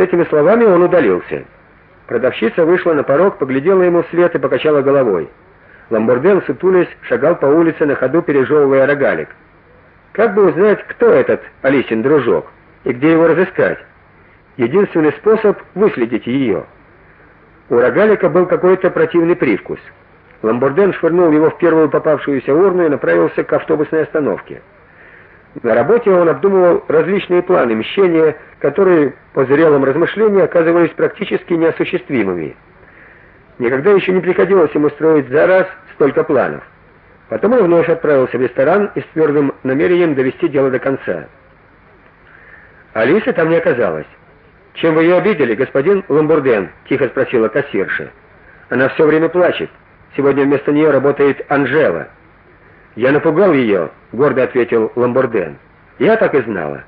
С этими словами он удалился. Продавщица вышла на порог, поглядела ему вслед и покачала головой. Ламборден, сутулясь, шагал по улице на ходу, пережевывая рогалик. Как бы узнать, кто этот Алисин дружок и где его разыскать? Единственный способ выследить ее. У рогалика был какой-то противный привкус. Ламборден швырнул его в первую попавшуюся урну и направился к автобусной остановке. На работе он обдумывал различные планы мщения, которые по зрелым размышлениям оказывались практически неосуществимыми. Никогда еще не приходилось ему строить за раз столько планов. Потом он вновь отправился в ресторан и с твердым намерением довести дело до конца. Алисы там не оказалось. "Чем вы ее обидели, господин Ламбурден?" тихо спросила кассирша. "Она все время плачет. Сегодня вместо нее работает Анжела". "Я напугал ее», — гордо ответил Ламбурден. "Я так и знала.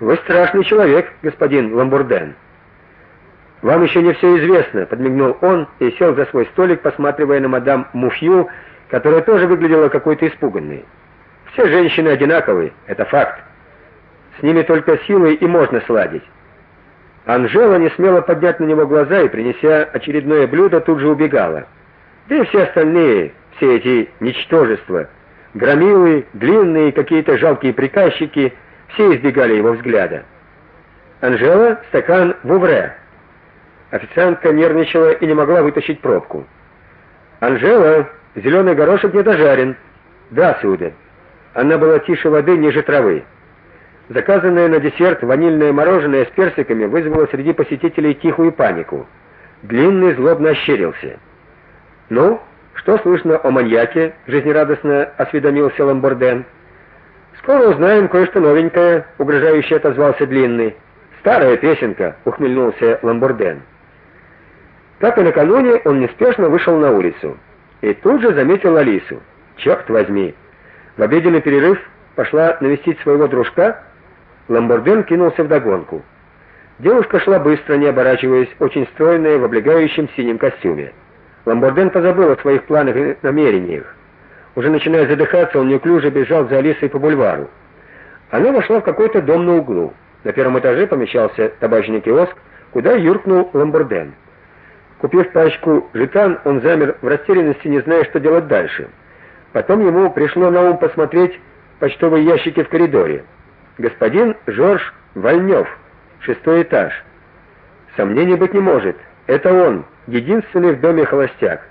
Вы страшный человек, господин Ламбурден". Вам еще не все известно, подмигнул он и сел за свой столик, посматривая на мадам Муфью, которая тоже выглядела какой-то испуганной. Все женщины одинаковые, это факт. С ними только силой и можно сладить. Анжела не смела поднять на него глаза и, принеся очередное блюдо, тут же убегала. Да и все остальные, все эти ничтожества, громилы, длинные какие-то жалкие приказчики, все избегали его взгляда. Анжела стакан вувре. Официантка нервничала и не могла вытащить пробку. Анжела, зеленый горошек не дожарен. Да, сударь. Она была тише воды, ниже травы. Заказанное на десерт ванильное мороженое с персиками вызвало среди посетителей тихую панику. Длинный злобно ощерился. "Ну, что слышно о маньяке?" жизнерадостно осведомился Ламборден. "Скоро узнаем кое-что новенькое", угрожающе отозвался Длинный. "Старая песенка", ухмыльнулся Ламборден. Как и накануне, он неспешно вышел на улицу и тут же заметил Алису. Черт возьми. В обеденный перерыв пошла навестить своего дружка. Ламборден кинулся в догонку. Девушка шла быстро, не оборачиваясь, очень стройная в облегающем синем костюме. Ламборден позабыл о своих планах и намерениях. Уже начиная задыхаться, он неуклюже бежал за Алисой по бульвару. Она вошла в какой-то дом на углу. На первом этаже помещался табачный киоск, куда юркнул Ламборден. Купив пачку жетан, он замер в растерянности, не зная, что делать дальше. Потом ему пришло на ум посмотреть почтовые ящики в коридоре. Господин Жорж Вольнёв, шестой этаж. Сомнений быть не может. Это он, единственный в доме холостяк.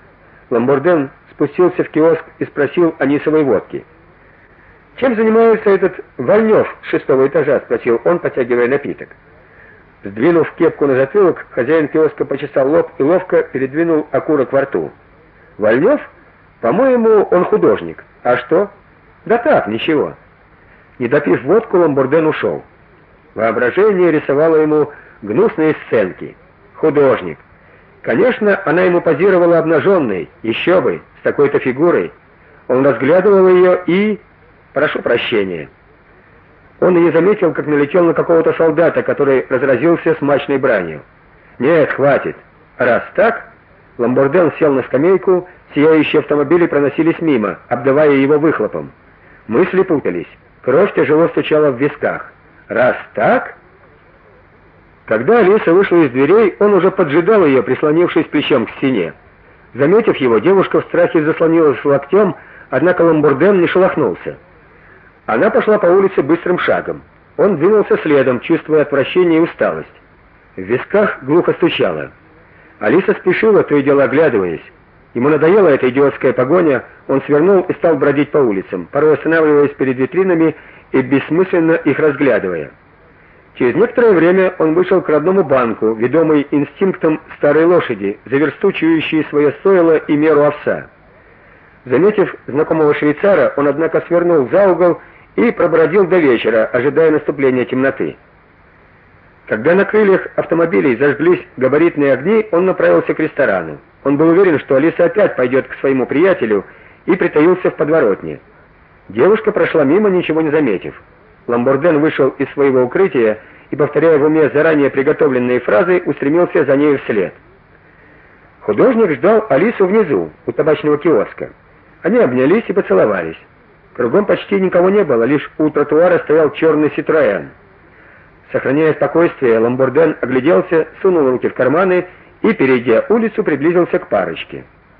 Ламборден спустился в киоск и спросил о нисовой водке. Чем занимается этот Вольнёв шестого этажа, спросил он, потягивая напиток. Сдвинув кепку на затылок, хозяин киоска почесал лоб и ловко передвинул окурок во рту. Вольнёв? По-моему, он художник. А что? Да так, ничего. Не допив водку, Ламбурден ушел. Воображение рисовало ему гнусные сценки. Художник. Конечно, она ему позировала обнаженной, еще бы, с такой-то фигурой. Он разглядывал ее и прошу прощения. Он не заметил, как налетел на какого-то солдата, который разразился смачной бранью. Нет, хватит. Раз так, Ламборден сел на скамейку, сияющие автомобили проносились мимо, обдавая его выхлопом. Мысли путались. Кровь тяжело стучала в висках. Раз так, когда Алиса вышла из дверей, он уже поджидал ее, прислонившись плечом к стене. Заметив его, девушка в страхе заслонилась локтем, однако Ламбурден не шелохнулся. Она пошла по улице быстрым шагом. Он двинулся следом, чувствуя отвращение и усталость. В висках глухо стучало. Алиса спешила, то и дело оглядываясь. Ему надоела эта идиотская погоня, он свернул и стал бродить по улицам, порой останавливаясь перед витринами и бессмысленно их разглядывая. Через некоторое время он вышел к родному банку, ведомый инстинктом старой лошади, заверстучивающей свое стойло и меру овса. Заметив знакомого швейцара, он однако свернул за угол и пробродил до вечера, ожидая наступления темноты. Когда на крыльях автомобилей зажглись габаритные огни, он направился к ресторану. Он был уверен, что Алиса опять пойдет к своему приятелю и притаился в подворотне. Девушка прошла мимо, ничего не заметив. Ламборден вышел из своего укрытия и, повторяя в уме заранее приготовленные фразы, устремился за ней вслед. Художник ждал Алису внизу, у табачного киоска. Они обнялись и поцеловались. Кругом почти никого не было, лишь у тротуара стоял черный Citroёn. Сохраняя спокойствие, Ламборден огляделся, сунул руки в карманы и, перейдя улицу, приблизился к парочке.